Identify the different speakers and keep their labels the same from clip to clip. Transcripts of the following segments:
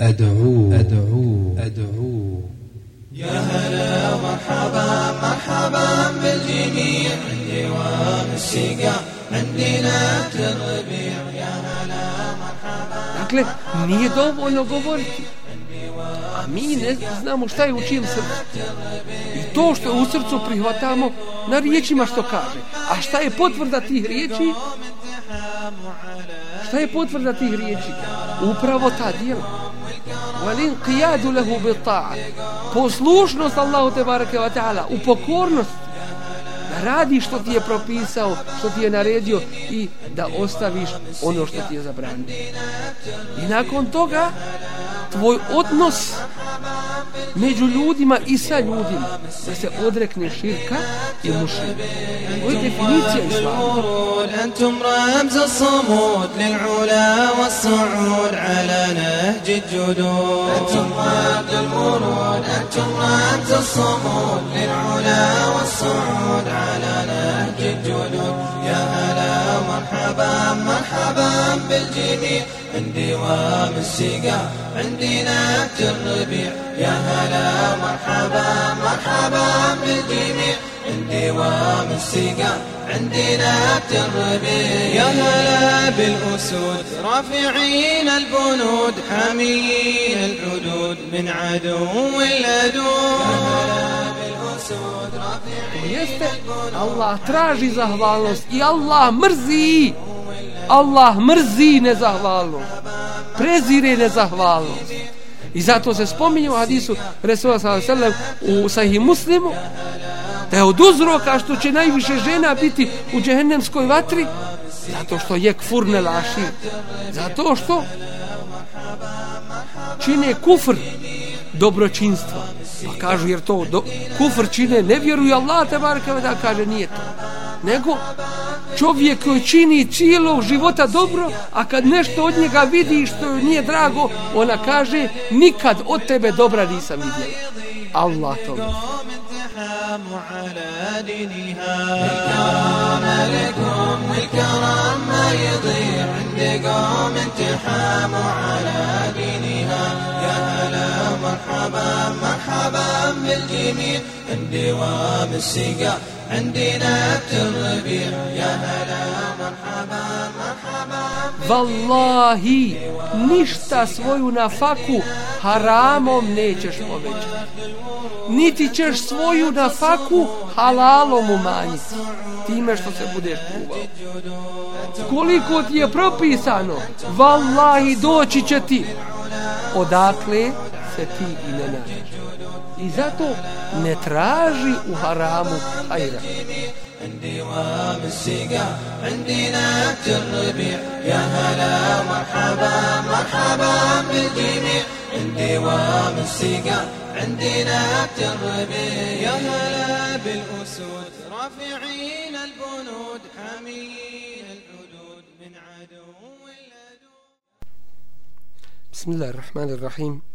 Speaker 1: أدعو أدعو أدعو
Speaker 2: يا هلا مرحبا مرحبا بالجميع عندي وام السقا عندي نات الربيع يا هلا مرحبا
Speaker 3: Dakle, nije dovoljno govoriti. A mi ne znamo šta je u čijem srcu. I to što u srcu prihvatamo na riječima što kaže. A šta je potvrda tih riječi? Šta je potvrda tih riječi? Upravo ta djela. Walin qiyadu lahu bi. Poslušnost Allahu te ve taala, u pokornost da radi što ti je propisao, što ti je naredio i da ostaviš ono što ti je zabranio. I nakon toga tvoj odnos među ljudima i sa ljudima da se odrekne širka i mušrika. Ovo je definicija islama.
Speaker 2: أنتم رمز الصمود للعلا والصعود على نهج الجدود أنتم رمز المرود أنتم رمز الصمود للعلا والصعود على نهج الجدود مرحبا مرحبا بالجميع. عندي وام السقا عندي نهج الربيع. يا هلا مرحبا مرحبا بالجميع. عندي وام السقا عندي نبت الربيع. يا هلا بالأسود رافعين البنود حامين الحدود من عدو اللدود To
Speaker 3: jeste, Allah traži zahvalnost i Allah mrzi. Allah mrzi nezahvalnost. Prezire nezahvalnost. I zato se spominje u hadisu Resula s.a.v. u sahih muslimu da je od uzroka što će najviše žena biti u džehennemskoj vatri zato što je kfurne laši zato što čine kufr dobročinstva pa kažu jer to do, kufr čine ne vjeruju Allah te barke da kaže nije to nego čovjek koji čini cijelog života dobro a kad nešto od njega vidi što joj nije drago ona kaže nikad od tebe dobra nisam vidjela Allah to vidi
Speaker 2: الكرام على دينها الكرام لكم الكرام ما يضيع عند قوم انتحام على دينها يا هلا مرحبا مرحبا بالجميع عندي وام السقا عندي نبت الربيع يا هلا مرحبا مرحبا
Speaker 3: Wallahi, ništa svoju nafaku haramom nećeš povećati. Niti ćeš svoju nafaku halalom umanjiti. Time što se budeš čuvao. Koliko ti je propisano, Wallahi doći će ti. Odakle Ti i zato ne traži u haramu hajra.
Speaker 2: عندي الربيع يا هلا مرحبا مرحبا بالجميع عندي الربيع يا هلا بالأسود رافعين البنود الحدود من عدو
Speaker 3: بسم الله الرحمن الرحيم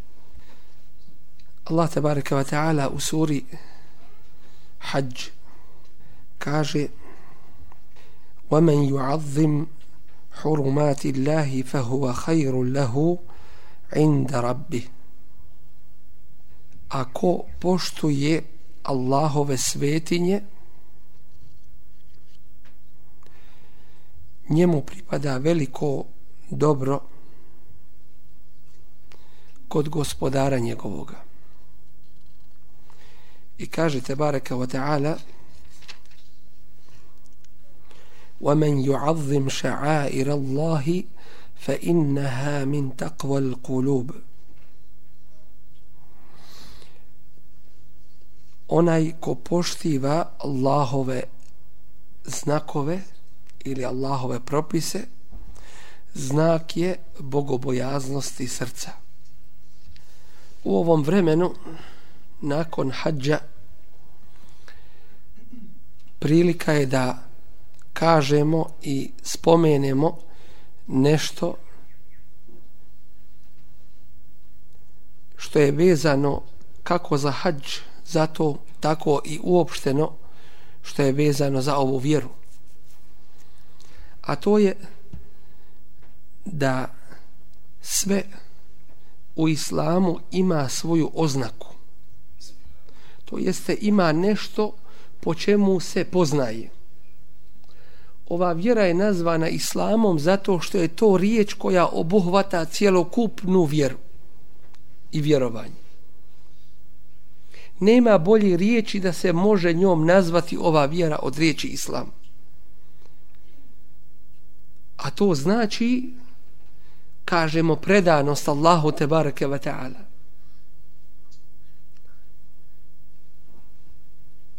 Speaker 3: الله تبارك وتعالى أسوري حج kaže ومن يعظم حرمات الله فهو خير له عند ربه ako poštuje Allahove svetinje njemu pripada veliko dobro kod gospodara njegovoga i kaže te bareka wa ta'ala ومن يعظم شعائر الله فإنها من تقوى القلوب onaj ko poštiva Allahove znakove ili Allahove propise znak je bogobojaznosti srca u ovom vremenu nakon hađa prilika je da kažemo i spomenemo nešto što je vezano kako za hađ, zato tako i uopšteno što je vezano za ovu vjeru. A to je da sve u islamu ima svoju oznaku. To jeste ima nešto po čemu se poznaje ova vjera je nazvana islamom zato što je to riječ koja obuhvata cjelokupnu vjeru i vjerovanje. Nema bolje riječi da se može njom nazvati ova vjera od riječi islam. A to znači, kažemo, predanost Allahu te barake ve ta'ala.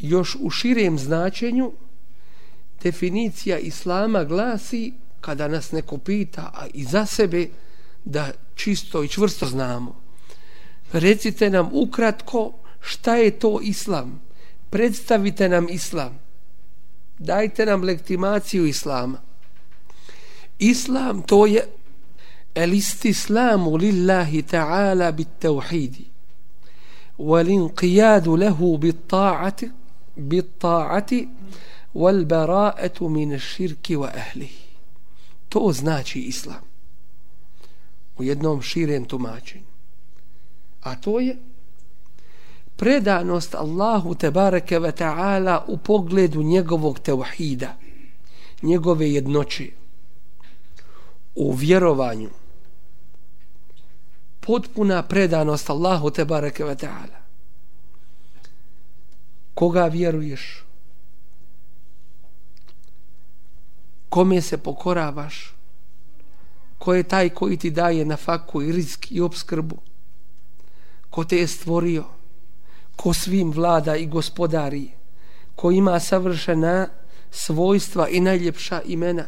Speaker 3: Još u širem značenju, definicija islama glasi kada nas neko pita a i za sebe da čisto i čvrsto znamo. Recite nam ukratko šta je to islam. Predstavite nam islam. Dajte nam legitimaciju islama. Islam to je el istislamu lillahi ta'ala bit tauhidi wal inqiyadu ta'ati wal bara'atu min shirki wa ahlihi. To znači islam. U jednom širem tumačenju. A to je predanost Allahu te bareke ve taala u pogledu njegovog tauhida, njegove jednoće u vjerovanju. Potpuna predanost Allahu te bareke ve taala. Koga vjeruješ? kome se pokoravaš, ko je taj koji ti daje na faku i rizik i obskrbu, ko te je stvorio, ko svim vlada i gospodari, ko ima savršena svojstva i najljepša imena,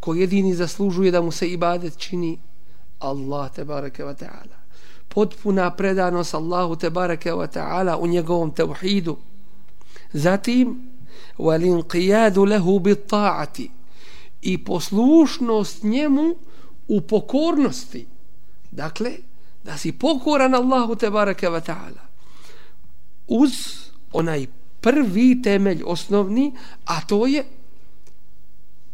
Speaker 3: ko jedini zaslužuje da mu se ibadet čini, Allah te bareke ve ta'ala. Potpuna predanost Allahu te bareke ve ta'ala u njegovom tauhidu Zatim, walinqiyadu lahu bit ta'ati i poslušnost njemu u pokornosti. Dakle da si pokoran Allahu te bareke ve taala. Uz onaj prvi temelj osnovni a to je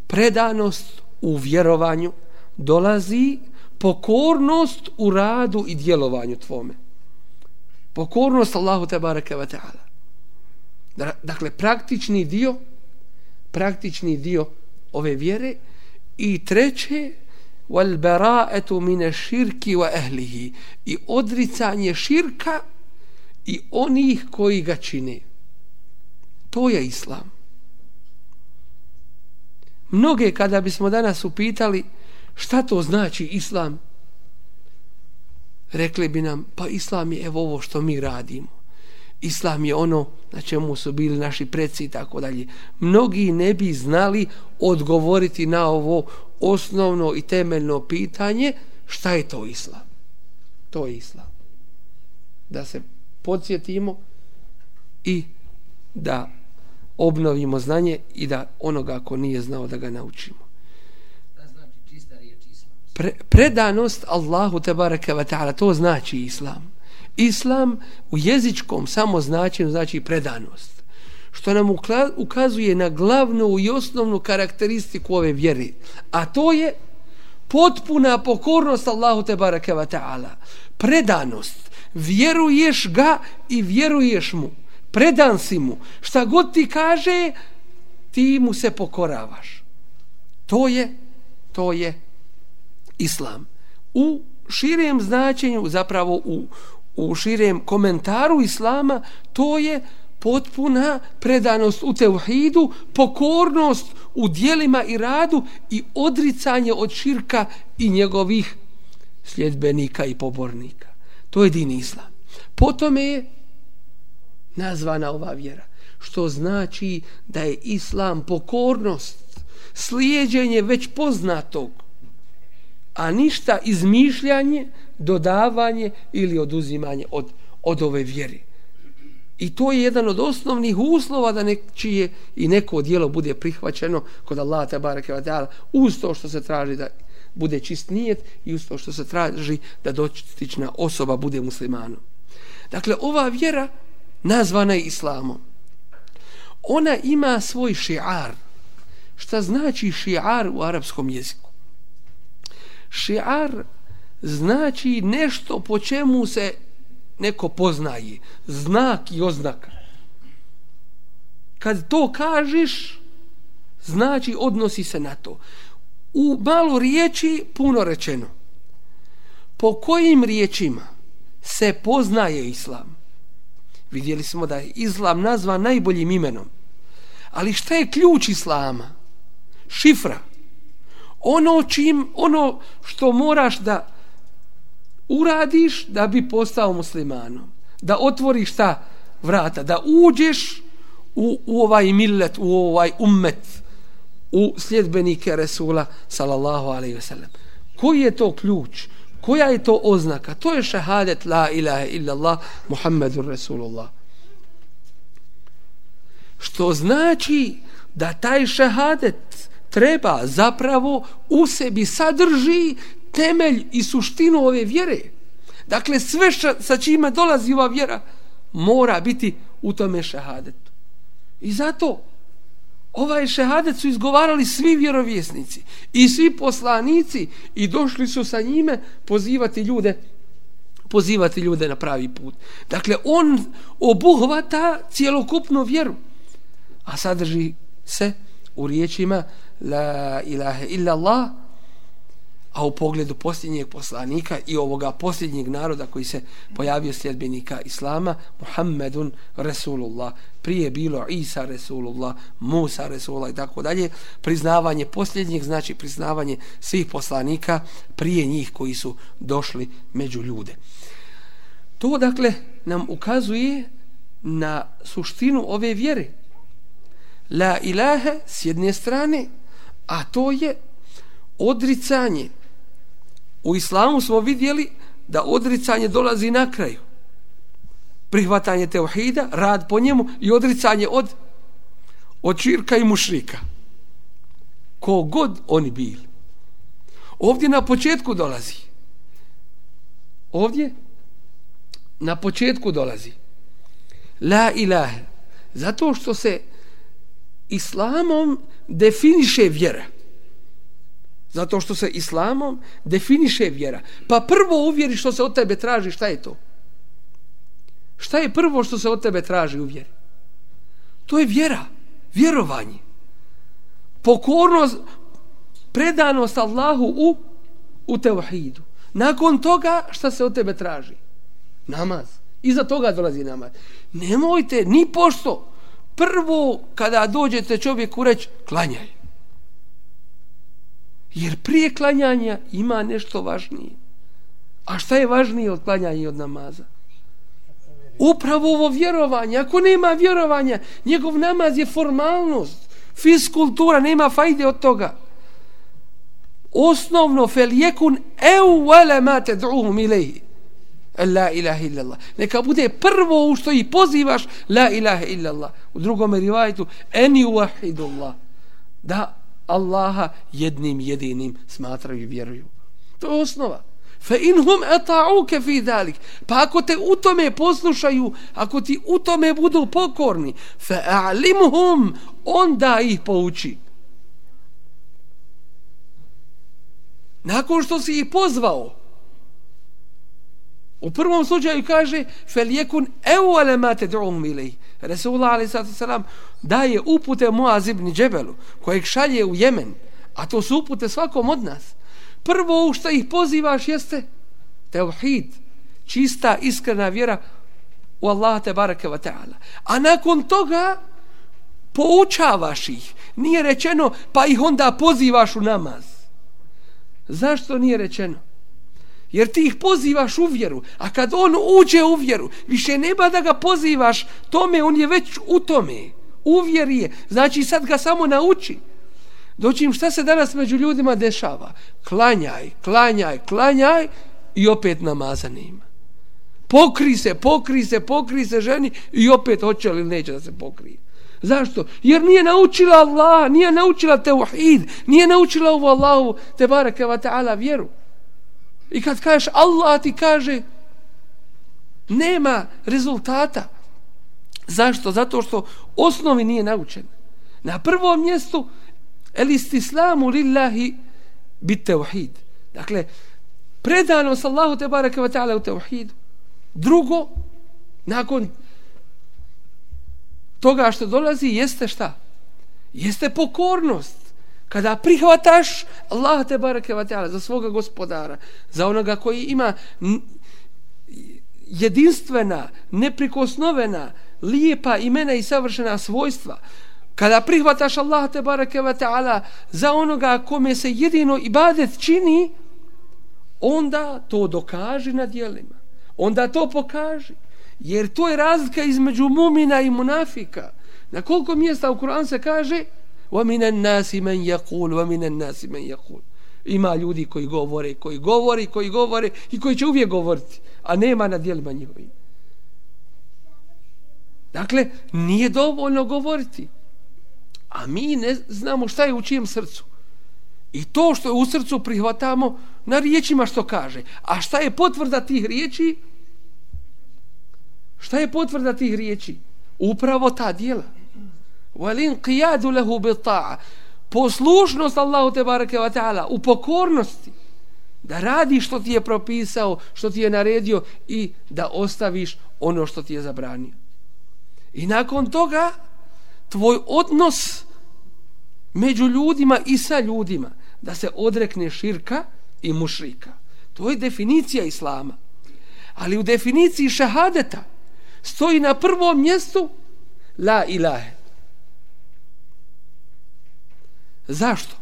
Speaker 3: predanost u vjerovanju dolazi pokornost u radu i djelovanju tvome. Pokornost Allahu te bareke ve taala. Dakle praktični dio praktični dio ove vjere i treće wal bara'atu min ash-shirki wa ahlihi. I odricanje širka i onih koji ga čine. To je islam. Mnoge kada bismo danas upitali šta to znači islam rekli bi nam pa islam je evo ovo što mi radimo islam je ono na čemu su bili naši preci i tako dalje. Mnogi ne bi znali odgovoriti na ovo osnovno i temeljno pitanje šta je to islam. To je islam. Da se podsjetimo i da obnovimo znanje i da onoga ko nije znao da ga naučimo. Pre, predanost Allahu tebareke ve taala to znači islam. Islam u jezičkom samo značenju znači predanost. Što nam ukazuje na glavnu i osnovnu karakteristiku ove vjere. A to je potpuna pokornost Allahu tebareke ve ta'ala. Predanost. Vjeruješ ga i vjeruješ mu. Predan si mu. Šta god ti kaže, ti mu se pokoravaš. To je, to je Islam. U širem značenju, zapravo u, u širem komentaru Islama, to je potpuna predanost u teuhidu, pokornost u dijelima i radu i odricanje od širka i njegovih sljedbenika i pobornika. To je din Islam. Potom je nazvana ova vjera, što znači da je Islam pokornost, slijedjenje već poznatog, a ništa izmišljanje, dodavanje ili oduzimanje od, od ove vjere. I to je jedan od osnovnih uslova da nečije i neko dijelo bude prihvaćeno kod Allah te bareke ve taala uz to što se traži da bude čist nijet i uz to što se traži da dotična osoba bude muslimanom. Dakle, ova vjera nazvana je islamom. Ona ima svoj šiar. Šta znači šiar u arapskom jeziku? Šiar znači nešto po čemu se neko poznaje, znak i oznaka. Kad to kažeš, znači odnosi se na to. U malo riječi puno rečeno. Po kojim riječima se poznaje islam? Vidjeli smo da je islam nazva najboljim imenom. Ali šta je ključ islama? Šifra. Ono čim, ono što moraš da uradiš da bi postao muslimanom. Da otvoriš ta vrata, da uđeš u, u ovaj millet, u ovaj ummet, u sljedbenike Resula, sallallahu alaihi ve sellem. Koji je to ključ? Koja je to oznaka? To je šahadet la ilaha illallah Muhammedur Rasulullah. Što znači da taj šahadet treba zapravo u sebi sadrži temelj i suštinu ove vjere. Dakle, sve ša, sa čime dolazi ova vjera mora biti u tome šehadetu. I zato ovaj šehadet su izgovarali svi vjerovjesnici i svi poslanici i došli su sa njime pozivati ljude pozivati ljude na pravi put. Dakle, on obuhvata cijelokupnu vjeru, a sadrži se u riječima La ilaha illa Allah, a u pogledu posljednjeg poslanika i ovoga posljednjeg naroda koji se pojavio sljedbenika Islama, Muhammedun Resulullah, prije bilo Isa Resulullah, Musa Resulullah i tako dalje, priznavanje posljednjeg znači priznavanje svih poslanika prije njih koji su došli među ljude. To dakle nam ukazuje na suštinu ove vjere. La ilaha s jedne strane, a to je odricanje U islamu smo vidjeli da odricanje dolazi na kraju. Prihvatanje teuhida, rad po njemu i odricanje od od čirka i mušrika. Kogod oni bili. Ovdje na početku dolazi. Ovdje na početku dolazi. La ilaha. Zato što se islamom definiše vjera. Zato što se islamom definiše vjera. Pa prvo uvjeri što se od tebe traži, šta je to? Šta je prvo što se od tebe traži u vjeri? To je vjera, vjerovanje. Pokornost, predanost Allahu u, u tevhidu. Nakon toga šta se od tebe traži? Namaz. Iza toga dolazi namaz. Nemojte ni pošto prvo kada dođete čovjeku reći klanjaj. Jer prije klanjanja ima nešto važnije. A šta je važnije od klanjanja i od namaza? Upravo ovo vjerovanje. Ako nema vjerovanja, njegov namaz je formalnost. Fiskultura, nema fajde od toga. Osnovno, fel jekun eu vele mate druhum ilaihi. La ilaha illallah. Neka bude prvo u što i pozivaš la ilaha illallah. U drugom rivajtu eni wahidullah. Da Allaha jednim jedinim smatraju i vjeruju. To je osnova. Fa inhum ata'uka fi dalik. Pa ako te u tome poslušaju, ako ti u tome budu pokorni, fa a'limhum, onda ih pouči. Nakon što si ih pozvao, u prvom slučaju kaže, fel jekun evo alemate dru'um ilih. Resulullah alaih sallam daje upute Muaz ibn Džebelu kojeg šalje u Jemen a to su upute svakom od nas prvo u što ih pozivaš jeste tevhid čista, iskrena vjera u Allaha te barake wa ta'ala. A nakon toga poučavaš ih. Nije rečeno pa ih onda pozivaš u namaz. Zašto nije rečeno? Jer ti ih pozivaš u vjeru. A kad on uđe u vjeru, više nema da ga pozivaš tome, on je već u tome. U vjeri je. Znači sad ga samo nauči. Doći im šta se danas među ljudima dešava. Klanjaj, klanjaj, klanjaj i opet namaza nema. Pokri se, pokri se, pokri se ženi i opet hoće li neće da se pokrije. Zašto? Jer nije naučila Allah, nije naučila teuhid, nije naučila u Allahu te baraka wa ta'ala vjeru. I kad kažeš Allah ti kaže nema rezultata. Zašto? Zato što osnovi nije naučen. Na prvom mjestu el istislamu lillahi bit tevhid. Dakle, predanost Allahu te bareke wa ta'ala u tevhidu. Drugo, nakon toga što dolazi, jeste šta? Jeste pokornost. Kada prihvataš Allah te barake wa ta'ala za svoga gospodara, za onoga koji ima jedinstvena, neprikosnovena, lijepa imena i savršena svojstva, kada prihvataš Allah te barake wa ta'ala za onoga kome se jedino ibadet čini, onda to dokaži na dijelima onda to pokaži. Jer to je razlika između mumina i munafika. Na koliko mjesta u Kur'an se kaže وَمِنَ النَّاسِ مَنْ يَقُولُ وَمِنَ النَّاسِ مَنْ يَقُولُ Ima ljudi koji govore, koji govore, koji govore i koji će uvijek govoriti, a nema na dijelima njihovim. Dakle, nije dovoljno govoriti. A mi ne znamo šta je u čijem srcu. I to što je u srcu prihvatamo na riječima što kaže. A šta je potvrda tih riječi? Šta je potvrda tih riječi? Upravo ta dijela. وَلِنْقِيَادُ لَهُ lahu. Poslušnost Allahu te bareke ve taala u pokornosti da radi što ti je propisao, što ti je naredio i da ostaviš ono što ti je zabranio. I nakon toga tvoj odnos među ljudima i sa ljudima da se odrekne širka i mušrika. To je definicija islama. Ali u definiciji šahadeta stoji na prvom mjestu la ilahe. Zašto?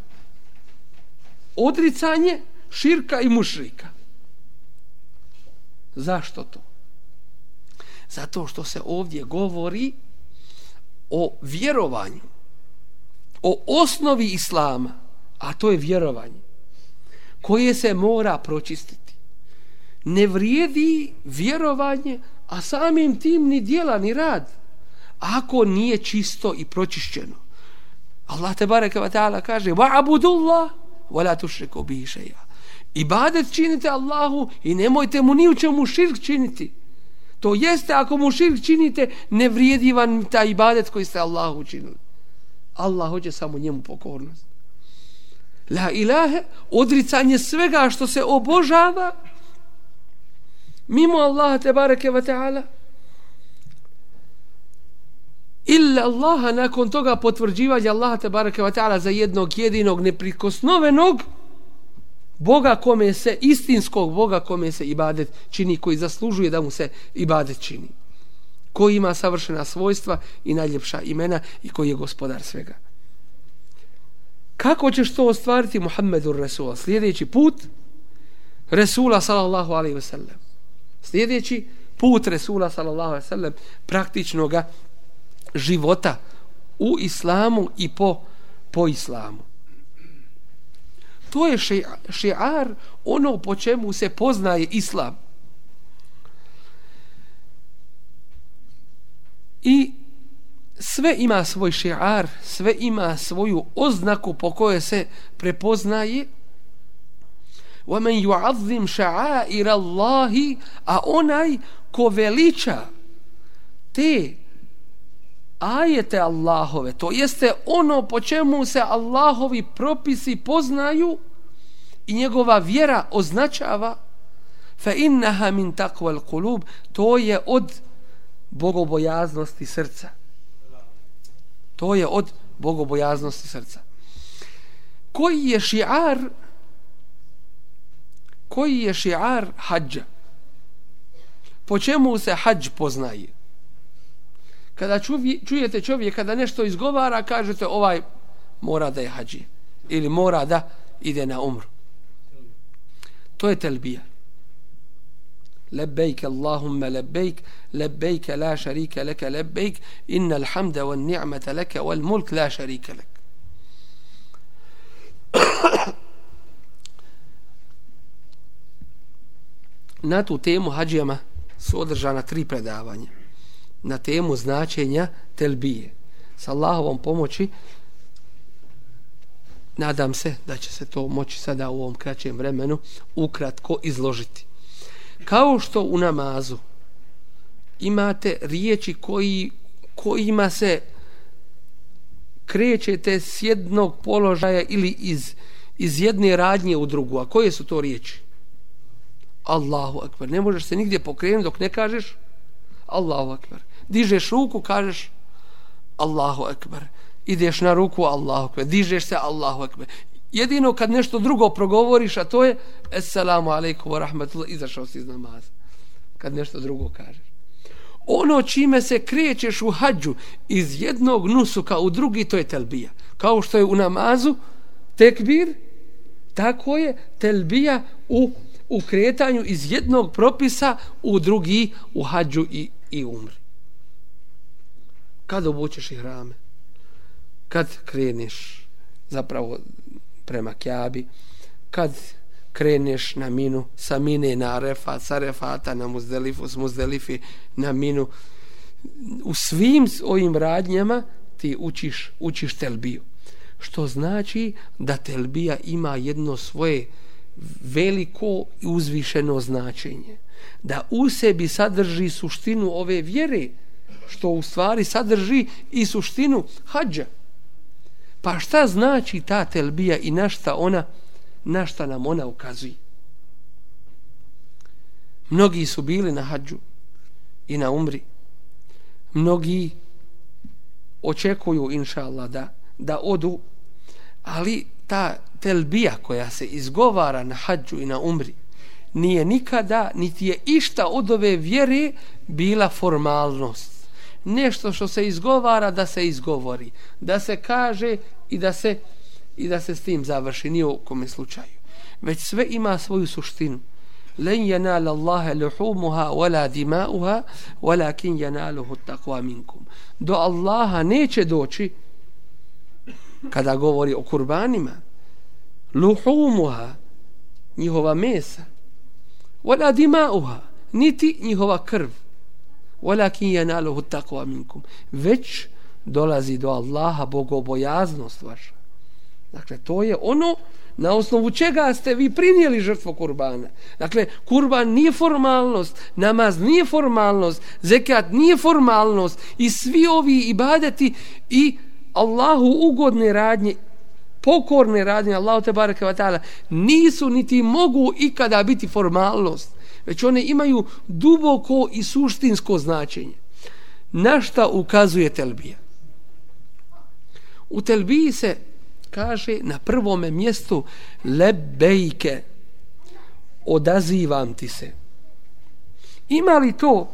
Speaker 3: Odricanje širka i mušrika. Zašto to? Zato što se ovdje govori o vjerovanju, o osnovi islama, a to je vjerovanje, koje se mora pročistiti. Ne vrijedi vjerovanje a samim tim ni dijela ni rad ako nije čisto i pročišćeno Allah te bareke ve taala kaže wa abudullah wa la tushriku bihi shay'a. Ibadet činite Allahu i nemojte mu ni u čemu širk činiti. To jeste ako mu širk činite ne vrijedi vam ta ibadet koji ste Allahu učinili. Allah hoće samo njemu pokornost. La ilahe odricanje svega što se obožava mimo Allaha te bareke ve taala illa Allaha nakon toga potvrđivanja Allaha te bareke ve taala za jednog jedinog neprikosnovenog Boga kome se istinskog Boga kome se ibadet čini koji zaslužuje da mu se ibadet čini. Koji ima savršena svojstva i najljepša imena i koji je gospodar svega. Kako ćeš to ostvariti Muhammedur Rasul? Sljedeći put Resula sallallahu alaihi ve sellem sljedeći put Resula sallallahu alaihi sallam ga života u islamu i po, po islamu. To je šiar ono po čemu se poznaje islam. I sve ima svoj šiar, sve ima svoju oznaku po kojoj se prepoznaje وَمَنْ يُعَظِّمْ شَعَائِرَ اللَّهِ A onaj ko veliča te ajete Allahove, to jeste ono po čemu se Allahovi propisi poznaju i njegova vjera označava, fa innaha min takval kulub, to je od bogobojaznosti srca. To je od bogobojaznosti srca. Koji je šiar koji je šiar hađa? Po čemu se hađ poznaje? Kada čujete čovjek kada nešto izgovara, kažete ovaj mora da je hađi. Ili mora da ide na umru. To je telbija. لبيك اللهم لبيك لبيك لا شريك لك لبيك إن الحمد والنعمة لك والملك لا شريك لك na tu temu hađijama su održana tri predavanja na temu značenja telbije sa Allahovom pomoći nadam se da će se to moći sada u ovom kraćem vremenu ukratko izložiti kao što u namazu imate riječi koji kojima se krećete s jednog položaja ili iz, iz jedne radnje u drugu. A koje su to riječi? Allahu akbar. Ne možeš se nigdje pokrenuti dok ne kažeš Allahu akbar. Dižeš ruku, kažeš Allahu ekber. Ideš na ruku Allahu ekber. Dižeš se Allahu ekber. Jedino kad nešto drugo progovoriš, a to je Esselamu alaikum wa rahmatullah, izašao si iz namaza. Kad nešto drugo kažeš. Ono čime se krećeš u hađu iz jednog nusuka u drugi, to je telbija. Kao što je u namazu tekbir, tako je telbija u, u kretanju iz jednog propisa u drugi, u hađu i, i umri. Kad obučeš i hrame? Kad kreneš zapravo prema Kjabi, kad kreneš na minu, sa mine na refat, sa refata na muzdelifu, s muzdelifi na minu, u svim ovim radnjama ti učiš, učiš telbiju. Što znači da telbija ima jedno svoje veliko i uzvišeno značenje. Da u sebi sadrži suštinu ove vjere, što u stvari sadrži i suštinu hađa. Pa šta znači ta telbija i na šta ona, na šta nam ona ukazuje? Mnogi su bili na hađu i na umri. Mnogi očekuju, inša Allah, da, da odu, ali ta telbija koja se izgovara na hađu i na umri, nije nikada, niti je išta od ove vjere bila formalnost nešto što se izgovara da se izgovori, da se kaže i da se i da se s tim završi ni u kome slučaju. Već sve ima svoju suštinu. Len yanala Allaha luhumuha wala dima'uha walakin yanaluhu taqwa minkum. Do Allaha neće doći kada govori o kurbanima luhumuha njihova mesa wala dima'uha niti njihova krv walakin yanaluhu taqwa minkum. Već dolazi do Allaha bogobojaznost vaša. Dakle to je ono na osnovu čega ste vi prinijeli žrtvo kurbana. Dakle kurban nije formalnost namaz nije formalnost zekat nije formalnost i svi ovi ibadeti i Allahu ugodne radnje pokorne radnje Allahu te bareke ve taala nisu niti mogu ikada biti formalnost već one imaju duboko i suštinsko značenje. Na šta ukazuje telbija? U telbiji se kaže na prvome mjestu lebejke odazivam ti se. Ima li to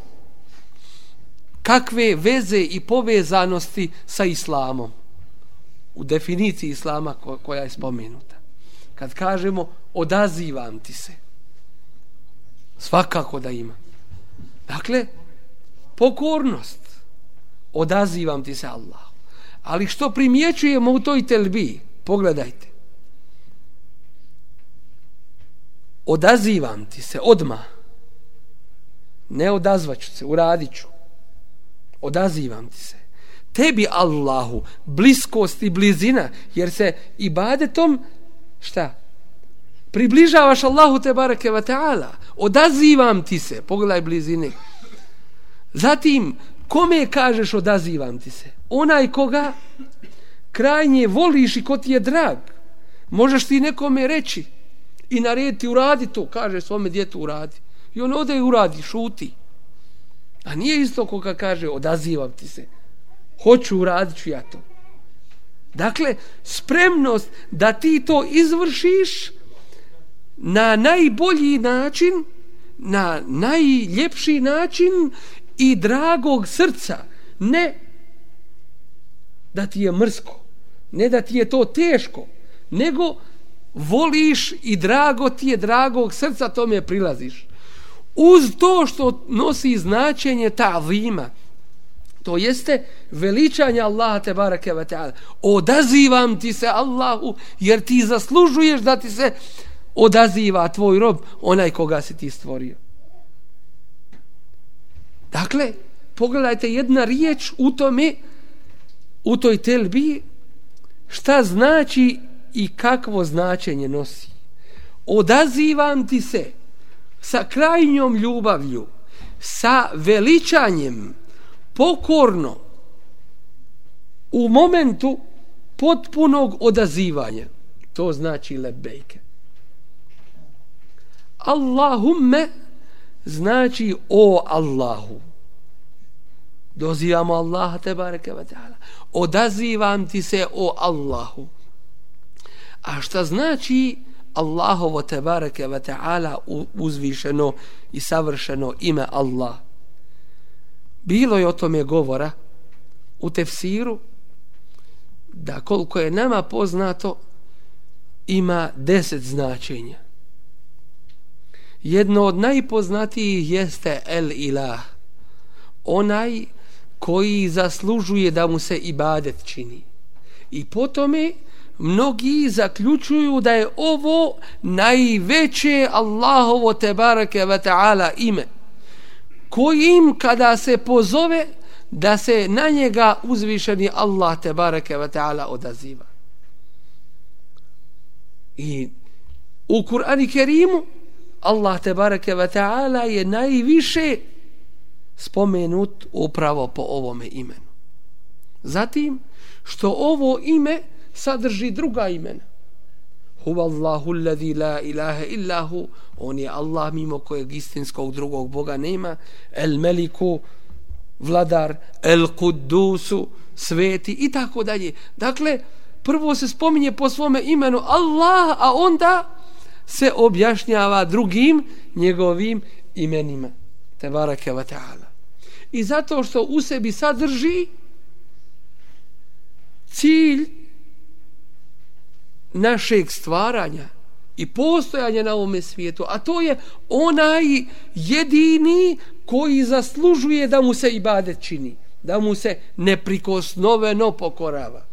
Speaker 3: kakve veze i povezanosti sa islamom? U definiciji islama koja je spomenuta. Kad kažemo odazivam ti se. Svakako da ima. Dakle, pokornost. Odazivam ti se Allah. Ali što primjećujemo u toj telbi? Pogledajte. Odazivam ti se odma. Ne odazvaću se, uradit ću. Odazivam ti se. Tebi Allahu, bliskost i blizina, jer se ibadetom, šta? Približavaš Allahu te bareke ve taala. Odazivam ti se. Pogledaj blizine. Zatim kome kažeš odazivam ti se? Onaj koga krajnje voliš i ko ti je drag. Možeš ti nekome reći i narediti uradi to. Kaže svome djetu uradi. I on ode i uradi šuti. A nije isto koga kaže odazivam ti se. Hoću uradit ću ja to. Dakle spremnost da ti to izvršiš na najbolji način na najljepši način i dragog srca. Ne da ti je mrsko, ne da ti je to teško, nego voliš i drago ti je dragog srca, tome prilaziš. Uz to što nosi značenje ta vima, to jeste veličanje Allaha te barake ta'ala. Odazivam ti se Allahu, jer ti zaslužuješ da ti se odaziva tvoj rob, onaj koga si ti stvorio. Dakle, pogledajte jedna riječ u tome, u toj telbi, šta znači i kakvo značenje nosi. Odazivam ti se sa krajnjom ljubavlju, sa veličanjem, pokorno, u momentu potpunog odazivanja. To znači lebejke. Allahumme znači o Allahu. Dozivamo Allaha te bareke ve taala. Odazivam ti se o Allahu. A šta znači Allahovo te bareke ve taala uzvišeno i savršeno ime Allah? Bilo je o tome govora u tefsiru da koliko je nama poznato ima deset značenja jedno od najpoznatijih jeste El Ilah. Onaj koji zaslužuje da mu se ibadet čini. I potome mnogi zaključuju da je ovo najveće Allahovo tebareke ve ta'ala ime kojim kada se pozove da se na njega uzvišeni Allah tebareke ve ta'ala odaziva. I u Kur'ani Kerimu Allah te bareke ve taala je najviše spomenut upravo po ovome imenu. Zatim što ovo ime sadrži druga imena. Huvallahu alladhi la ilaha illa hu, on je Allah mimo kojeg istinskog drugog Boga nema, el meliku, vladar, el kudusu, sveti i tako dalje. Dakle, prvo se spominje po svome imenu Allah, a onda se objašnjava drugim njegovim imenima. Tebareke wa ta'ala. I zato što u sebi sadrži cilj našeg stvaranja i postojanja na ovome svijetu, a to je onaj jedini koji zaslužuje da mu se ibadet čini, da mu se neprikosnoveno pokorava.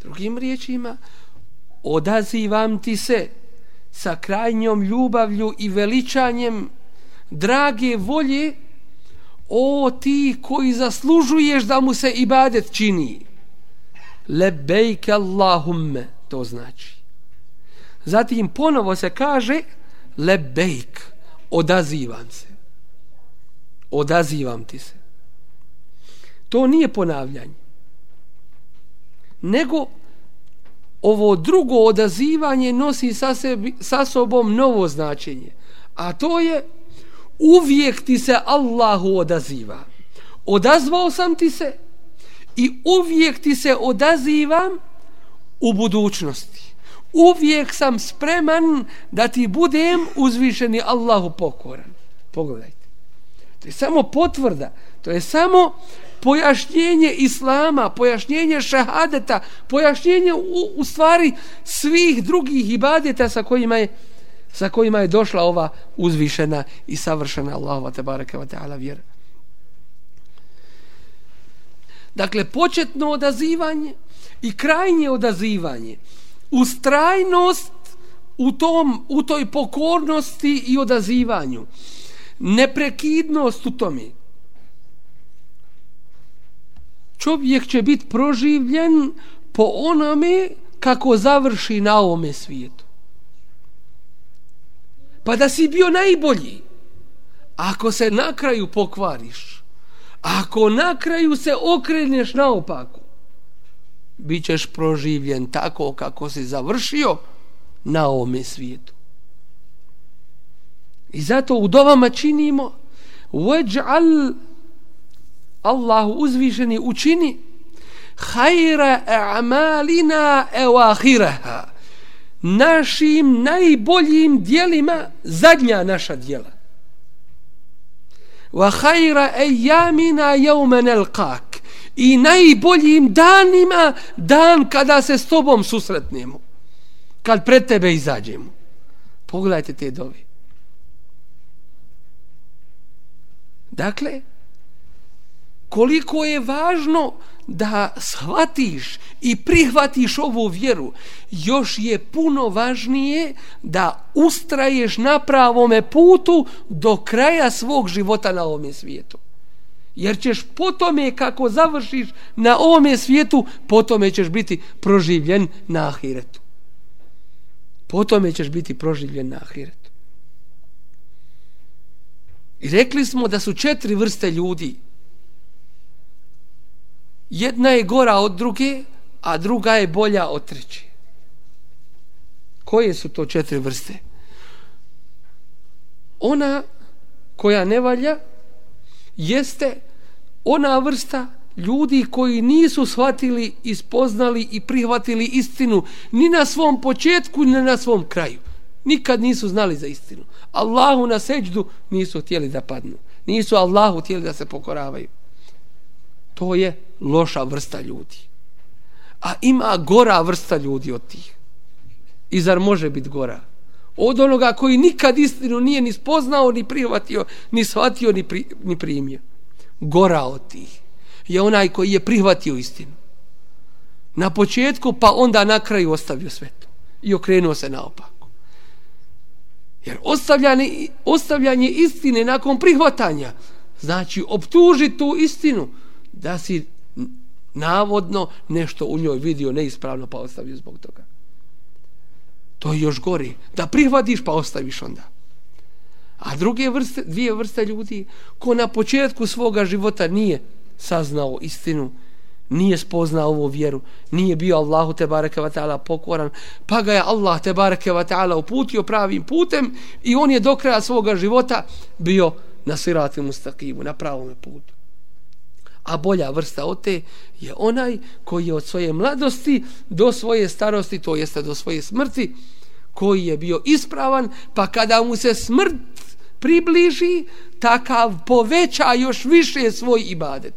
Speaker 3: Drugim riječima, odazivam ti se sa krajnjom ljubavlju i veličanjem drage volje o ti koji zaslužuješ da mu se ibadet čini. Lebejke Allahumme to znači. Zatim ponovo se kaže lebejk odazivam se. Odazivam ti se. To nije ponavljanje nego ovo drugo odazivanje nosi sa, sebi, sa sobom novo značenje. A to je uvijek ti se Allahu odaziva. Odazvao sam ti se i uvijek ti se odazivam u budućnosti. Uvijek sam spreman da ti budem uzvišeni Allahu pokoran. Pogledajte. To je samo potvrda. To je samo pojašnjenje islama, pojašnjenje šahadeta, pojašnjenje u, u stvari svih drugih ibadeta sa kojima je sa kojima je došla ova uzvišena i savršena Allahova te bareke ve taala vjera. Dakle početno odazivanje i krajnje odazivanje, ustrajnost u tom u toj pokornosti i odazivanju, neprekidnost u tome, čovjek će biti proživljen po onome kako završi na ovome svijetu. Pa da si bio najbolji, ako se na kraju pokvariš, ako na kraju se okreneš na opaku, bit ćeš proživljen tako kako si završio na ovome svijetu. I zato u dovama činimo وَجْعَلْ Allahu uzvišeni učini hajra a'malina evahiraha našim najboljim dijelima zadnja naša dijela. Wa hajra ayyamina yawma nalqak. I najboljim danima dan kada se s tobom susretnemo. Kad pred tebe izađemo. Pogledajte te dovi. Dakle, koliko je važno da shvatiš i prihvatiš ovu vjeru, još je puno važnije da ustraješ na pravome putu do kraja svog života na ovom svijetu. Jer ćeš po tome kako završiš na ovom svijetu, po tome ćeš biti proživljen na ahiretu. Po tome ćeš biti proživljen na ahiretu. I rekli smo da su četiri vrste ljudi jedna je gora od druge, a druga je bolja od treće. Koje su to četiri vrste? Ona koja ne valja jeste ona vrsta ljudi koji nisu shvatili, ispoznali i prihvatili istinu ni na svom početku, ni na svom kraju. Nikad nisu znali za istinu. Allahu na seđdu nisu htjeli da padnu. Nisu Allahu htjeli da se pokoravaju. To je loša vrsta ljudi. A ima gora vrsta ljudi od tih. I zar može biti gora? Od onoga koji nikad istinu nije ni spoznao, ni prihvatio, ni shvatio, ni, pri, ni primio. Gora od tih je onaj koji je prihvatio istinu. Na početku, pa onda na kraju ostavio sve to. I okrenuo se naopako. Jer ostavljanje, ostavljanje istine nakon prihvatanja znači optuži tu istinu da si navodno nešto u njoj vidio neispravno pa ostavio zbog toga. To je još gori. Da prihvatiš pa ostaviš onda. A druge vrste, dvije vrste ljudi ko na početku svoga života nije saznao istinu, nije spoznao ovu vjeru, nije bio Allahu te bareke ve taala pokoran, pa ga je Allah te bareke ve taala uputio pravim putem i on je do kraja svoga života bio na siratu mustaqimu, na pravom putu a bolja vrsta od te je onaj koji je od svoje mladosti do svoje starosti, to jeste do svoje smrti, koji je bio ispravan, pa kada mu se smrt približi, takav poveća još više svoj ibadet.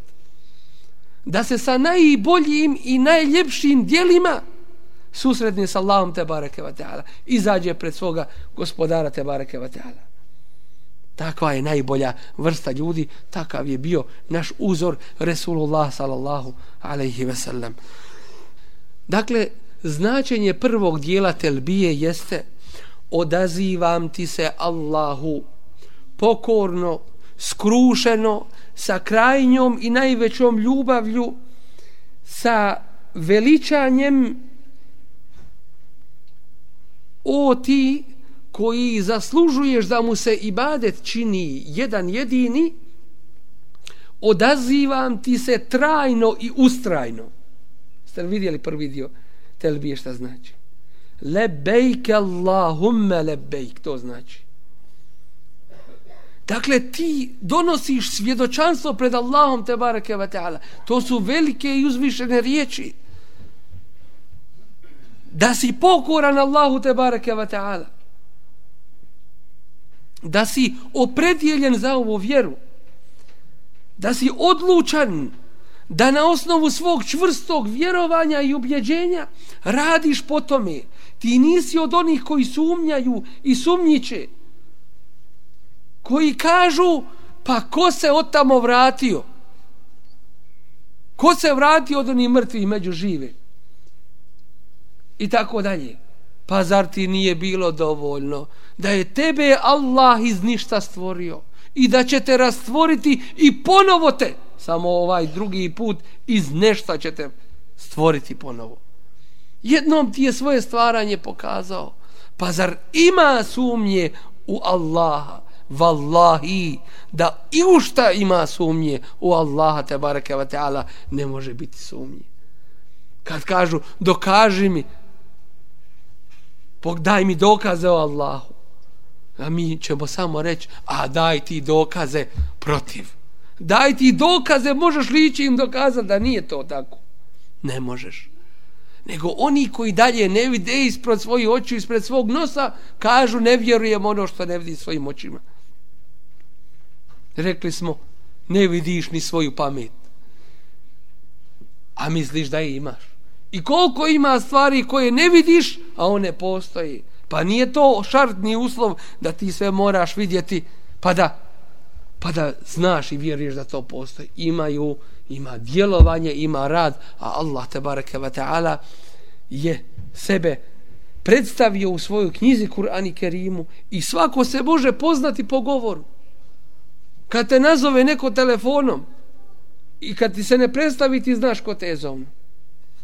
Speaker 3: Da se sa najboljim i najljepšim dijelima susretni sa Allahom te bareke wa izađe pred svoga gospodara te bareke wa. Takva je najbolja vrsta ljudi, takav je bio naš uzor Resulullah sallallahu alaihi ve sellem. Dakle, značenje prvog dijela telbije jeste odazivam ti se Allahu pokorno, skrušeno, sa krajnjom i najvećom ljubavlju, sa veličanjem o ti koji zaslužuješ da mu se ibadet čini jedan jedini, odazivam ti se trajno i ustrajno. Ste vidjeli prvi dio telbije šta znači? Lebejk Allahumme lebejk, to znači. Dakle, ti donosiš svjedočanstvo pred Allahom te barake wa ta'ala. To su velike i uzvišene riječi. Da si pokoran Allahu te barake wa ta'ala da si opredjeljen za ovu vjeru, da si odlučan da na osnovu svog čvrstog vjerovanja i ubjeđenja radiš po tome. Ti nisi od onih koji sumnjaju i sumnjiće, koji kažu, pa ko se od tamo vratio? Ko se vratio od onih mrtvih među žive? I tako dalje. Pa zar ti nije bilo dovoljno da je tebe Allah iz ništa stvorio i da će te rastvoriti i ponovo te, samo ovaj drugi put, iz nešta će te stvoriti ponovo. Jednom ti je svoje stvaranje pokazao. Pa zar ima sumnje u Allaha? Wallahi, da i u šta ima sumnje u Allaha te bareke wa ta'ala, ne može biti sumnje. Kad kažu, dokaži mi, daj mi dokaze o Allahu. A mi ćemo samo reći, a daj ti dokaze protiv. Daj ti dokaze, možeš li ići im dokazati da nije to tako? Ne možeš. nego oni koji dalje ne vide ispred svojih očiju, ispred svog nosa, kažu ne vjerujem ono što ne vidi svojim očima. Rekli smo, ne vidiš ni svoju pamet. A misliš da je imaš. I koliko ima stvari koje ne vidiš, a one postoje. Pa nije to šartni uslov da ti sve moraš vidjeti, pa da, pa da znaš i vjeruješ da to postoji. Imaju, ima djelovanje, ima rad, a Allah te bareke ve taala je sebe predstavio u svojoj knjizi Kur'an i Kerimu i svako se može poznati po govoru. Kad te nazove neko telefonom i kad ti se ne predstavi ti znaš ko te je zovno.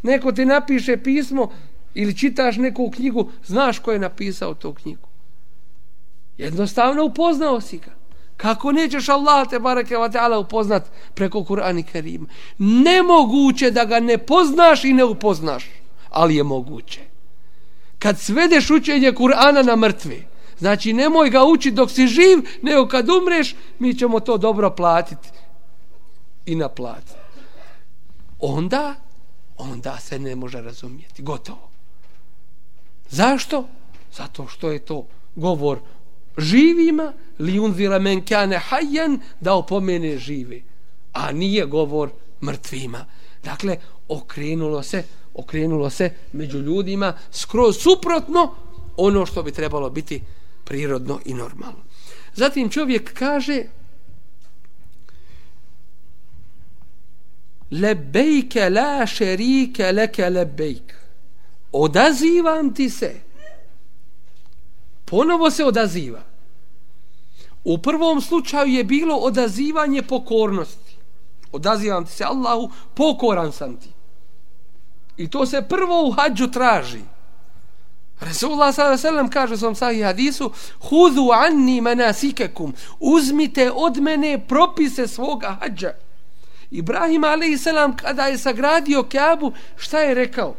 Speaker 3: Neko ti napiše pismo ili čitaš neku knjigu, znaš ko je napisao tu knjigu. Jednostavno upoznao si ga. Kako nećeš Allah te barake wa ta'ala upoznat preko Kur'ana Kerima? Nemoguće da ga ne poznaš i ne upoznaš, ali je moguće. Kad svedeš učenje Kur'ana na mrtve, znači nemoj ga učiti dok si živ, nego kad umreš, mi ćemo to dobro platiti i naplatiti. Onda, onda se ne može razumijeti. Gotovo. Zašto? Zato što je to govor živima li unzira men kane hajjan da opomene žive a nije govor mrtvima dakle okrenulo se okrenulo se među ljudima skroz suprotno ono što bi trebalo biti prirodno i normalno zatim čovjek kaže lebejke la šerike leke lebejk. odazivam ti se. Ponovo se odaziva. U prvom slučaju je bilo odazivanje pokornosti. Odazivam ti se Allahu pokoran sam ti. I to se prvo u hađu traži. Resulullah s.a.v. kaže u svom sahih hadisu Hudu anni manasikekum Uzmite od mene propise svoga hađa. Ibrahim a.s. kada je sagradio Kjabu šta je rekao?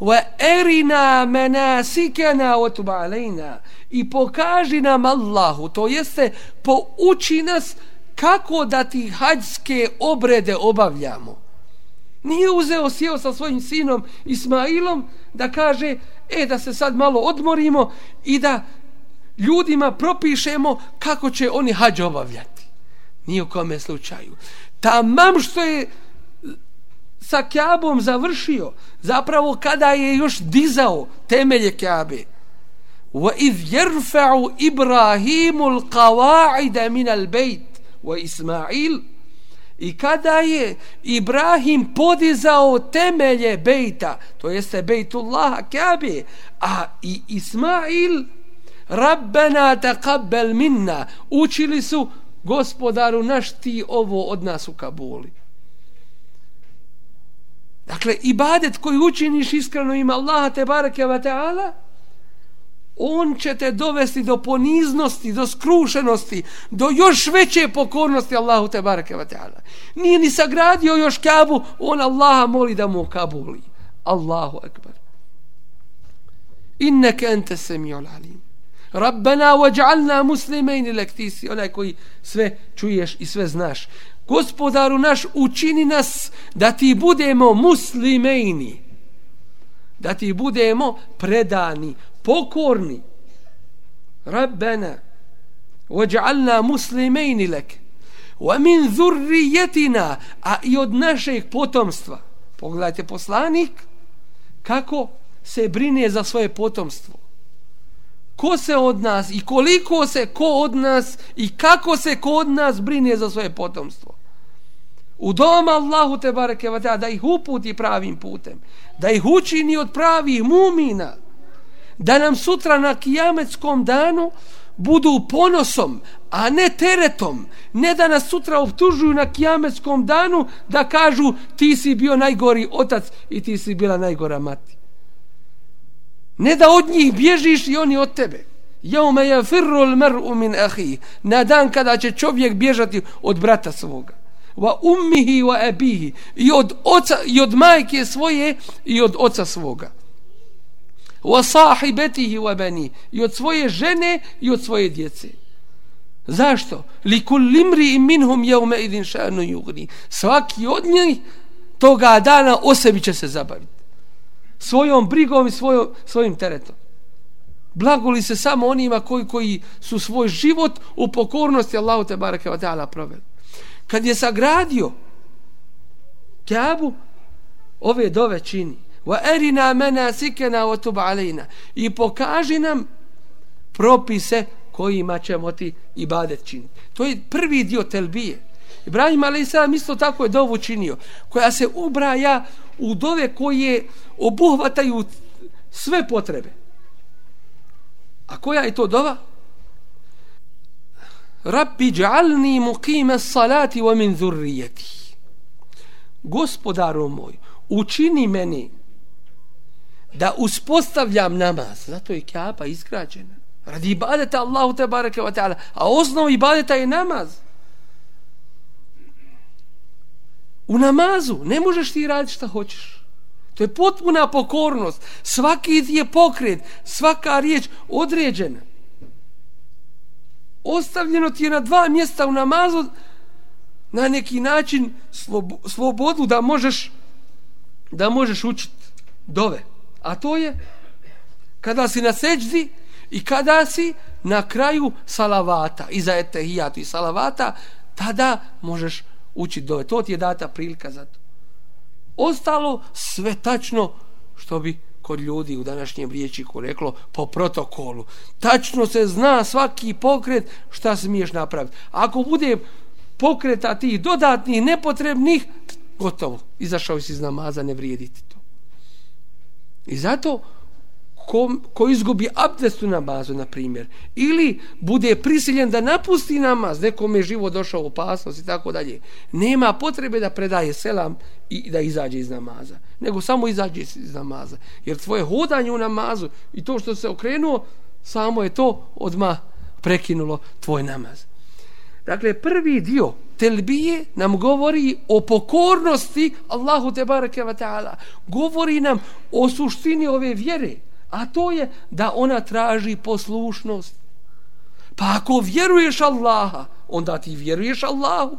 Speaker 3: wa erina menasikena wa tuba alejna i pokaži nam Allahu to jeste pouči nas kako da ti hađske obrede obavljamo nije uzeo sjeo sa svojim sinom Ismailom da kaže e da se sad malo odmorimo i da ljudima propišemo kako će oni hađ obavljati nije u kome slučaju tamam što je sa Kjabom završio, zapravo kada je još dizao temelje Kjabe. Wa iz yarfa'u Ibrahimu qawa'ida min al-bayt wa Ismail i kada je Ibrahim podizao temelje bejta, to jeste bejtullaha Kabe, a i Ismail Rabbena taqabbal minna učili su gospodaru naš ti ovo od nas u Kabuli. Dakle, ibadet koji učiniš iskreno ima Allaha te barake wa ta'ala, on će te dovesti do poniznosti, do skrušenosti, do još veće pokornosti Allahu te barake wa ta'ala. Nije ni sagradio još kabu, on Allaha moli da mu kabuli. Allahu akbar. Inneke ente semi alim. Rabbena waj'alna muslimin lek ti si onaj koji sve čuješ i sve znaš. Gospodaru naš učini nas da ti budemo muslimejni da ti budemo predani pokorni. Rabbena waj'alna muslimin lek. Wa min zurrijetina a i od našeg potomstva. Pogledajte poslanik kako se brine za svoje potomstvo ko se od nas i koliko se ko od nas i kako se ko od nas brine za svoje potomstvo? U doma Allahu te bareke vata da ih uputi pravim putem da ih učini od pravih mumina da nam sutra na kijametskom danu budu ponosom a ne teretom ne da nas sutra optužuju na kijametskom danu da kažu ti si bio najgori otac i ti si bila najgora mati ne da od njih bježiš i oni od tebe. Jaume je al-mar'u min ahi. Na dan kada će čovjek bježati od brata svoga. Wa ummihi wa abihi. I od oca i od majke svoje i od oca svoga. Wa sahibatihi wa bani. I od svoje žene i od svoje djece. Zašto? Li kulli imri minhum yawma idin sha'nu yughni svaki od njih toga dana o sebi će se zabaviti svojom brigom i svojom, svojim teretom. Blagoli se samo onima koji koji su svoj život u pokornosti Allahu te bareke ve taala proveli. Kad je sagradio Kabu ove dove čini wa arina manasikana wa tub alejna i pokaži nam propise kojima ćemo ti ibadet činiti. To je prvi dio telbije. Ibrahim a.s. isto tako je dovu činio, koja se ubraja u dove koje obuhvataju sve potrebe. A koja je to dova? Rabbi džalni muqime salati wa min zurrijeti. Gospodaru moj, učini meni da uspostavljam namaz. Zato je kjapa izgrađena. Radi ibadeta Allahu te barake wa ta'ala. A osnov ibadeta je namaz. U namazu ne možeš ti raditi šta hoćeš. To je potpuna pokornost. Svaki je pokret, svaka riječ određena. Ostavljeno ti je na dva mjesta u namazu na neki način slobodu da možeš da možeš učiti dove. A to je kada si na seđdi i kada si na kraju salavata, iza etehijatu i salavata, tada možeš učiti dove. To ti je data prilika za to. Ostalo sve tačno što bi kod ljudi u današnjem riječiku reklo po protokolu. Tačno se zna svaki pokret šta smiješ napraviti. Ako bude pokreta tih dodatnih, nepotrebnih, gotovo. Izašao si iz namaza, ne vrijediti to. I zato ko, ko izgubi abdest u namazu, na primjer, ili bude prisiljen da napusti namaz, nekom je živo došao u opasnost i tako dalje, nema potrebe da predaje selam i da izađe iz namaza, nego samo izađe iz namaza. Jer tvoje hodanje u namazu i to što se okrenuo, samo je to odma prekinulo tvoj namaz. Dakle, prvi dio telbije nam govori o pokornosti Allahu te bareke ve taala. Govori nam o suštini ove vjere, a to je da ona traži poslušnost. Pa ako vjeruješ Allaha, onda ti vjeruješ Allahu.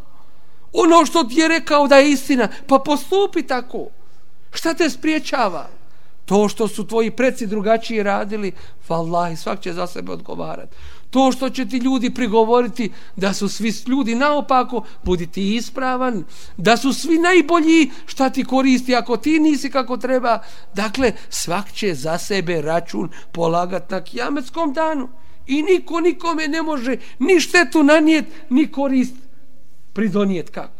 Speaker 3: Ono što ti je rekao da je istina, pa postupi tako. Šta te spriječava? To što su tvoji preci drugačije radili, vallahi, svak će za sebe odgovarati. To što će ti ljudi prigovoriti da su svi ljudi naopako, budi ti ispravan, da su svi najbolji, šta ti koristi ako ti nisi kako treba. Dakle, svak će za sebe račun polagat na kijametskom danu. I niko nikome ne može ni štetu nanijet, ni korist pridonijet kako.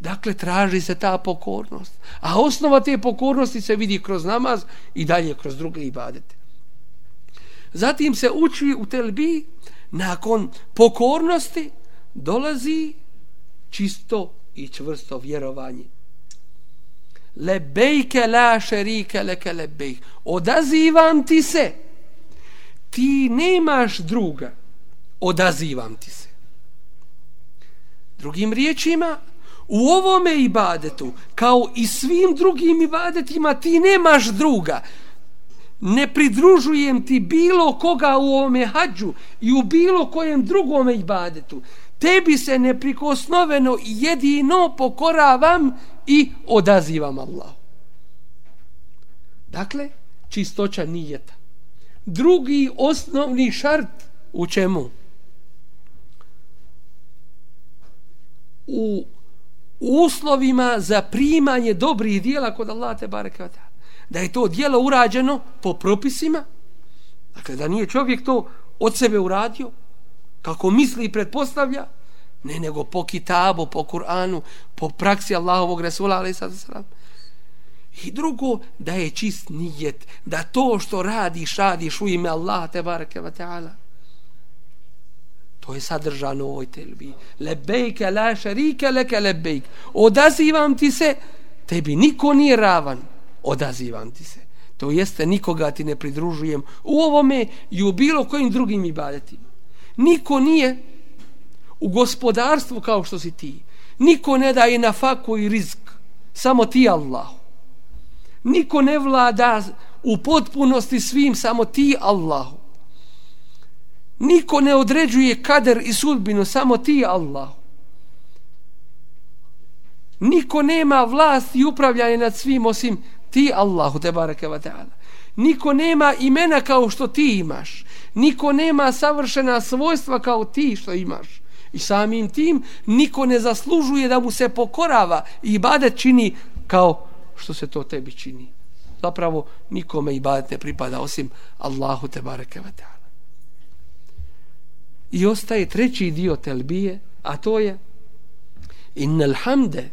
Speaker 3: Dakle, traži se ta pokornost. A osnova te pokornosti se vidi kroz namaz i dalje kroz druge ibadete. Zatim se uči u telbi, nakon pokornosti dolazi čisto i čvrsto vjerovanje. Lebejke la šerike leke lebejk. Odazivam ti se. Ti nemaš druga. Odazivam ti se. Drugim riječima, u ovome ibadetu, kao i svim drugim ibadetima, ti nemaš druga ne pridružujem ti bilo koga u ovome hađu i u bilo kojem drugome ibadetu. Tebi se neprikosnoveno jedino pokoravam i odazivam Allah. Dakle, čistoća nijeta. Drugi osnovni šart u čemu? U uslovima za primanje dobrih dijela kod Allah te barekata da je to dijelo urađeno po propisima, dakle da nije čovjek to od sebe uradio, kako misli i pretpostavlja, ne nego po kitabu, po Kur'anu, po praksi Allahovog Resula, ali sad sram. I drugo, da je čist nijet, da to što radiš, radiš u ime Allaha, te barake wa ta'ala. To je sadržano u ovoj telbi. Lebejke la šarike leke lebejk. Odazivam ti se, tebi niko nije ravan odazivam ti se. To jeste, nikoga ti ne pridružujem u ovome i u bilo kojim drugim ibadetima. Niko nije u gospodarstvu kao što si ti. Niko ne daje na faku i rizk. Samo ti Allah. Niko ne vlada u potpunosti svim, samo ti Allah. Niko ne određuje kader i sudbinu, samo ti Allah. Niko nema vlast i upravljanje nad svim osim ti Allahu te bareke ve taala. Niko nema imena kao što ti imaš. Niko nema savršena svojstva kao ti što imaš. I samim tim niko ne zaslužuje da mu se pokorava. I ibadet čini kao što se to tebi čini. Zapravo nikome ibadet ne pripada osim Allahu te bareke ve taala. I ostaje treći dio telbije a to je innal hamde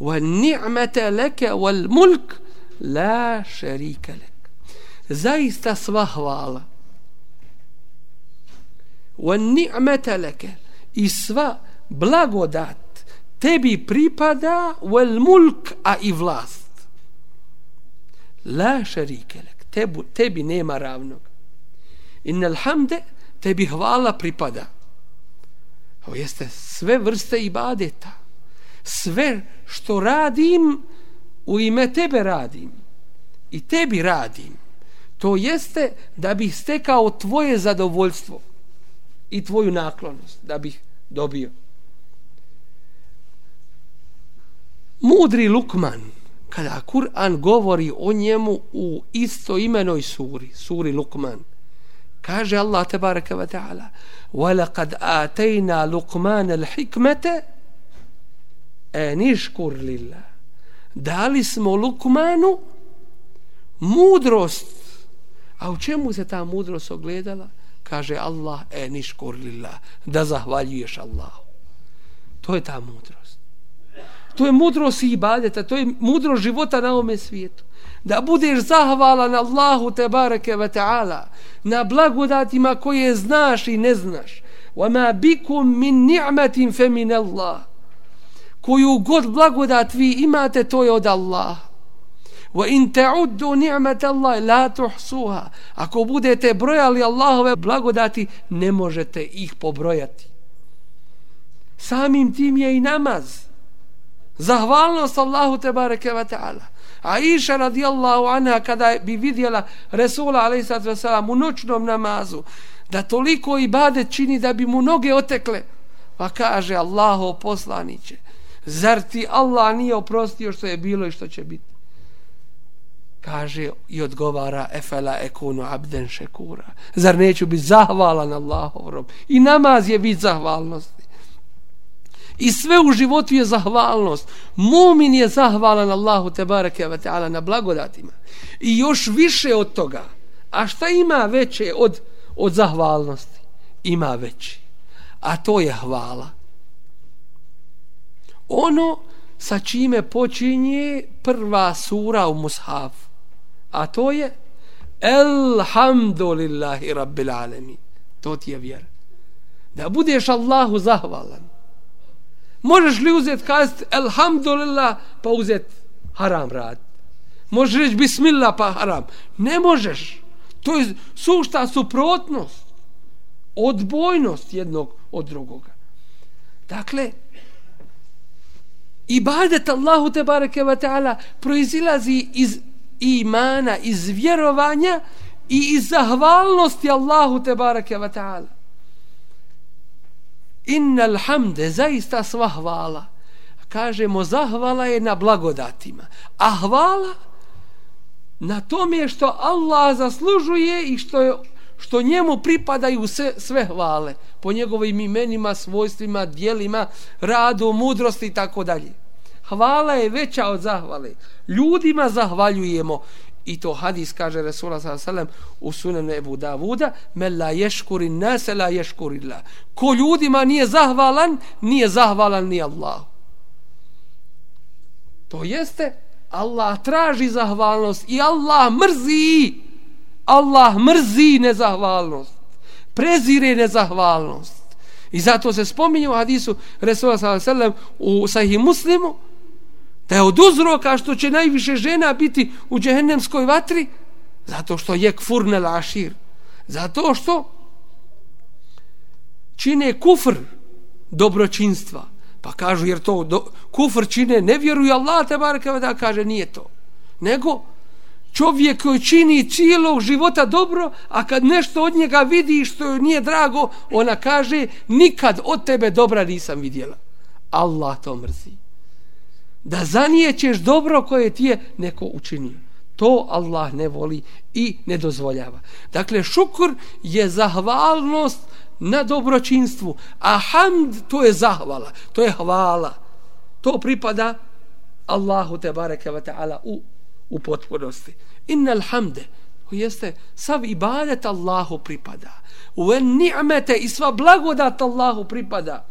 Speaker 3: wa ni'mata laka wal mulk la šerike lek. zaista sva hvala. Wa ni'mata laka i sva blagodat tebi pripada wal mulk a i vlast. La šerike lek. tebi, tebi nema ravnog. Innal hamde tebi hvala pripada. Ovo jeste sve vrste ibadeta. Sve što radim u ime tebe radim i tebi radim. To jeste da bih stekao tvoje zadovoljstvo i tvoju naklonost da bih dobio. Mudri Lukman kada Kur'an govori o njemu u isto imenoj suri suri Lukman kaže Allah tebareke ve taala walaqad atayna lukmana an anishkur lillah dali smo Lukmanu mudrost. A u čemu se ta mudrost ogledala? Kaže Allah e niškur lillah da zahvaljuješ Allahu. To je ta mudrost. To je mudrost i ibadeta to je mudrost života na ovome svijetu. Da budeš zahvalan Allahu te bareke ve taala na blagodatima koje znaš i ne znaš. Wa ma bikum min فَمِنَ اللَّهِ Allah koju god blagodat vi imate to je od Allaha. Wa in ta'uddu ni'mat Allah la tuhsuha. Ako budete brojali Allahove blagodati ne možete ih pobrojati. Samim tim je i namaz. Zahvalnost Allahu te bareke ve taala. Aisha radijallahu anha kada bi vidjela Resula alaihissalatu wasalam u noćnom namazu da toliko ibadet čini da bi mu noge otekle. Pa kaže Allaho poslaniće zar ti Allah nije oprostio što je bilo i što će biti kaže i odgovara efela ekunu abden šekura zar neću biti zahvalan Allahov rob i namaz je bit zahvalnost I sve u životu je zahvalnost. Mumin je zahvalan Allahu te bareke ve taala na blagodatima. I još više od toga. A šta ima veće od od zahvalnosti? Ima veći. A to je hvala. Ono sa čime počinje prva sura u Mushaf. A to je Elhamdulillahi Rabbil Alamin. To ti je vjera. Da budeš Allahu zahvalan. Možeš li uzeti kazati Elhamdulillah pa uzeti haram rad? Možeš reći Bismillah pa haram? Ne možeš. To je sušta suprotnost. Odbojnost jednog od drugoga. Dakle, ibadet Allahu te bareke ve taala proizilazi iz imana, iz vjerovanja i iz zahvalnosti Allahu te bareke ve taala. Innal hamde zaista sva hvala. Kažemo zahvala je na blagodatima a hvala na tome što Allah zaslužuje i što je što njemu pripadaju sve, sve hvale po njegovim imenima, svojstvima, dijelima, radu, mudrosti i tako dalje. Hvala je veća od zahvale. Ljudima zahvaljujemo i to hadis kaže Resula s.a.v. u sunenu Ebu Davuda me la ješkuri nase la ješkuri la ko ljudima nije zahvalan nije zahvalan ni Allah to jeste Allah traži zahvalnost i Allah mrzi Allah mrzi nezahvalnost prezire nezahvalnost. I zato se spominje u hadisu Resula s.a.v. u sahih muslimu da je od uzroka što će najviše žena biti u džehennemskoj vatri zato što je kfurne lašir zato što čine kufr dobročinstva. Pa kažu jer to do, kufr čine ne vjeruju Allah te baraka da kaže nije to. Nego čovjek koji čini cijelog života dobro a kad nešto od njega vidi što joj nije drago ona kaže nikad od tebe dobra nisam vidjela Allah to mrzi da zanijećeš dobro koje ti je neko učinio. To Allah ne voli i ne dozvoljava. Dakle, šukr je zahvalnost na dobročinstvu, a hamd to je zahvala, to je hvala. To pripada Allahu te bareke ve taala u u potpunosti. Innal hamde jeste sav ibadet Allahu pripada. U ni'mete i sva blagodat Allahu pripada.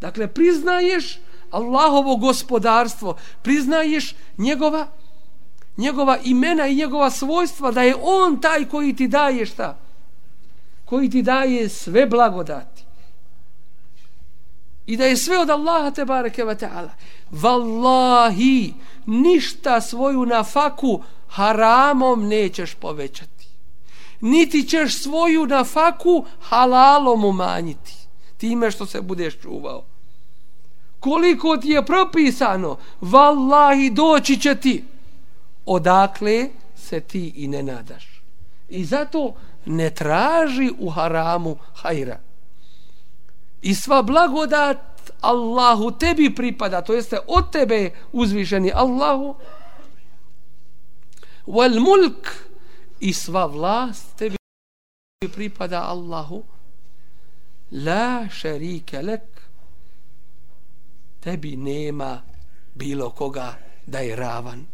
Speaker 3: Dakle priznaješ Allahovo gospodarstvo, priznaješ njegova njegova imena i njegova svojstva da je on taj koji ti daje šta? Koji ti daje sve blagodati. I da je sve od Allaha te bareke ve taala. Wallahi ništa svoju nafaku haramom nećeš povećati. Niti ćeš svoju nafaku halalom umanjiti. Time što se budeš čuvao. Koliko ti je propisano, vallahi doći će ti. Odakle se ti i ne nadaš. I zato ne traži u haramu hajra. I sva blagodat Allahu tebi pripada, to jeste od tebe uzvišeni Allahu. Wal mulk i sva vlast tebi pripada Allahu. La šarike lek tebi nema bilo koga da je ravan.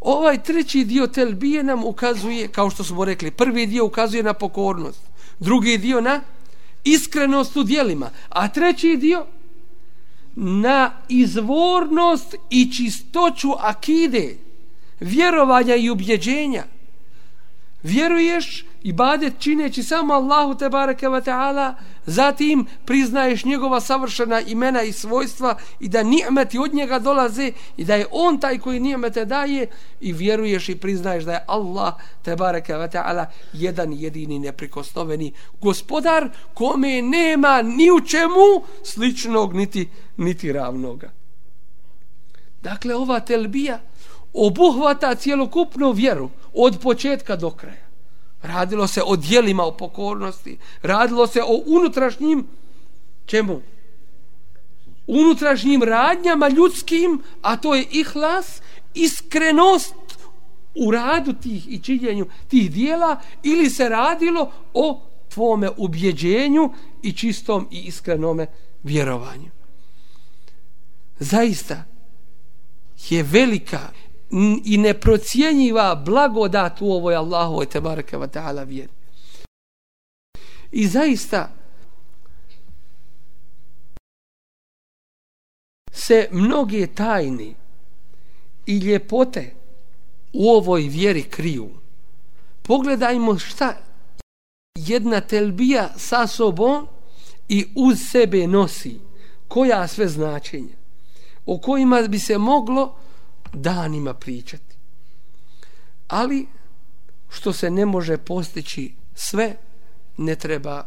Speaker 3: Ovaj treći dio telbije nam ukazuje, kao što smo rekli, prvi dio ukazuje na pokornost, drugi dio na iskrenost u dijelima, a treći dio na izvornost i čistoću akide, vjerovanja i ubjeđenja. Vjeruješ ibadet čineći samo Allahu te bareke ve taala zatim priznaješ njegova savršena imena i svojstva i da nimeti od njega dolaze i da je on taj koji nimete daje i vjeruješ i priznaješ da je Allah te bareke ve taala jedan jedini neprikosnoveni gospodar kome nema ni u čemu sličnog niti niti ravnoga. Dakle ova telbija obuhvata cjelokupnu vjeru od početka do kraja. Radilo se o dijelima o pokornosti. Radilo se o unutrašnjim čemu? Unutrašnjim radnjama ljudskim, a to je ihlas, iskrenost u radu tih i činjenju tih dijela ili se radilo o tvome ubjeđenju i čistom i iskrenome vjerovanju. Zaista je velika i neprocijenjiva blagodat u ovoj Allahovoj tebareke ve ta'ala vjeri. I zaista se mnoge tajne i ljepote u ovoj vjeri kriju. Pogledajmo šta jedna telbija sa sobom i uz sebe nosi koja sve značenja o kojima bi se moglo danima pričati. Ali što se ne može postići sve, ne treba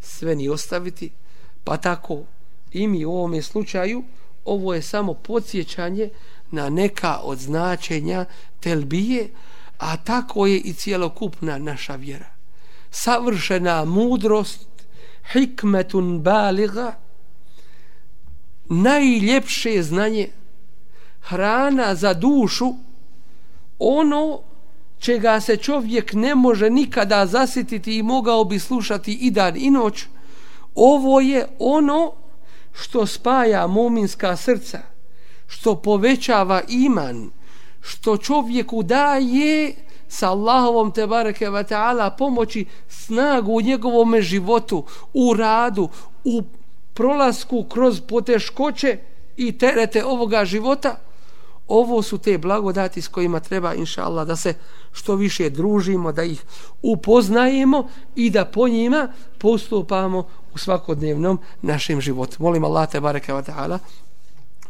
Speaker 3: sve ni ostaviti, pa tako i mi u ovom slučaju ovo je samo podsjećanje na neka od značenja telbije, a tako je i cijelokupna naša vjera. Savršena mudrost, hikmetun baliga, najljepše znanje, hrana za dušu ono čega se čovjek ne može nikada zasititi i mogao bi slušati i dan i noć ovo je ono što spaja muminska srca što povećava iman što čovjeku daje sa Allahovom te bareke ve taala pomoći snagu u njegovom životu u radu u prolasku kroz poteškoće i terete ovoga života ovo su te blagodati s kojima treba inša Allah da se što više družimo, da ih upoznajemo i da po njima postupamo u svakodnevnom našem životu. Molim Allah te bareke wa ta'ala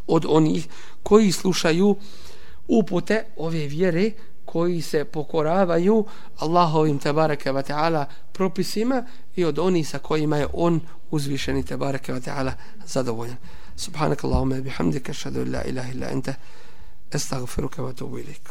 Speaker 3: od onih koji slušaju upute ove vjere koji se pokoravaju Allahovim te bareke wa ta'ala propisima i od onih sa kojima je on uzvišeni te bareke wa ta'ala zadovoljan. Subhanakallahumma bihamdika ashhadu an la ilaha illa anta أستغفرك وأتوب إليك